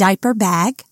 diaper bag,